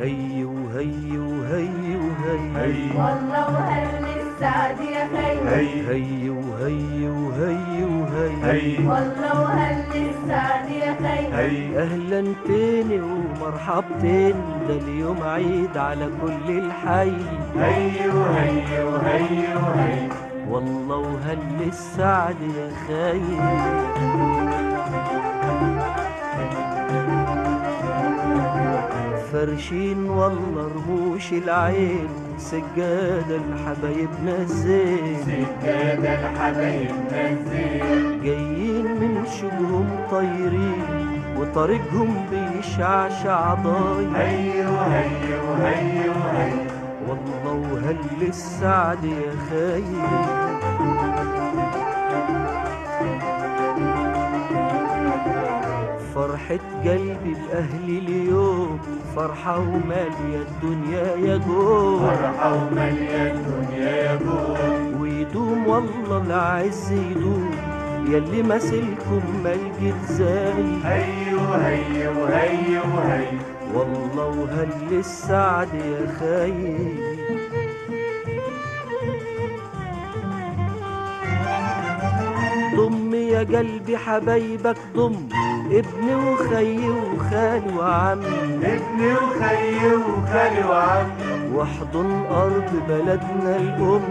هي وهي وهي وهي والله وهل السعد هي أهلا تاني ومرحبتين ده اليوم عيد على كل الحي. هي وهي وهي وهي والله وهل السعد يا خي فرشين والله رموش العين سجادة لحبايبنا الزين. سجادة الحبايب نزيل جايين من شجرهم طايرين وطريقهم بيشعشع ضايع هي وهي وهي وهي والله وهل السعد يا خير فرحة قلبي بأهلي اليوم فرحة ومالية الدنيا يا جوم فرحة ومالية الدنيا يا جوه ويدوم والله العز يدوم يلي مثلكم ما لقيت زي هي وهي وهي وهي والله وهل السعد يا خير ضم يا قلبي حبايبك ضم. ابني وخي وخال وعم. ابني وخي وخالي وعم. واحضن أرض بلدنا الأم.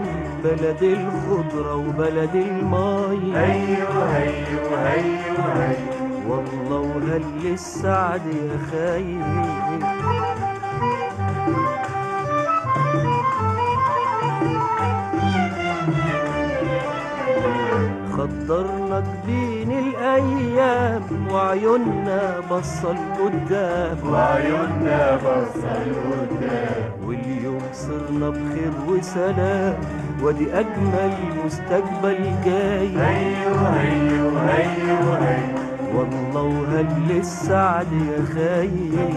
بلد الخضرة وبلد الماي. هي وهي وهي وهي والله وهل السعد يا خير خضرنا جبين الأيام وعيوننا بصل قدام وعيوننا بصل قدام واليوم صرنا بخير وسلام ودي أجمل مستقبل جاي. هي وهي وهي وهي والله وهل السعد يا خير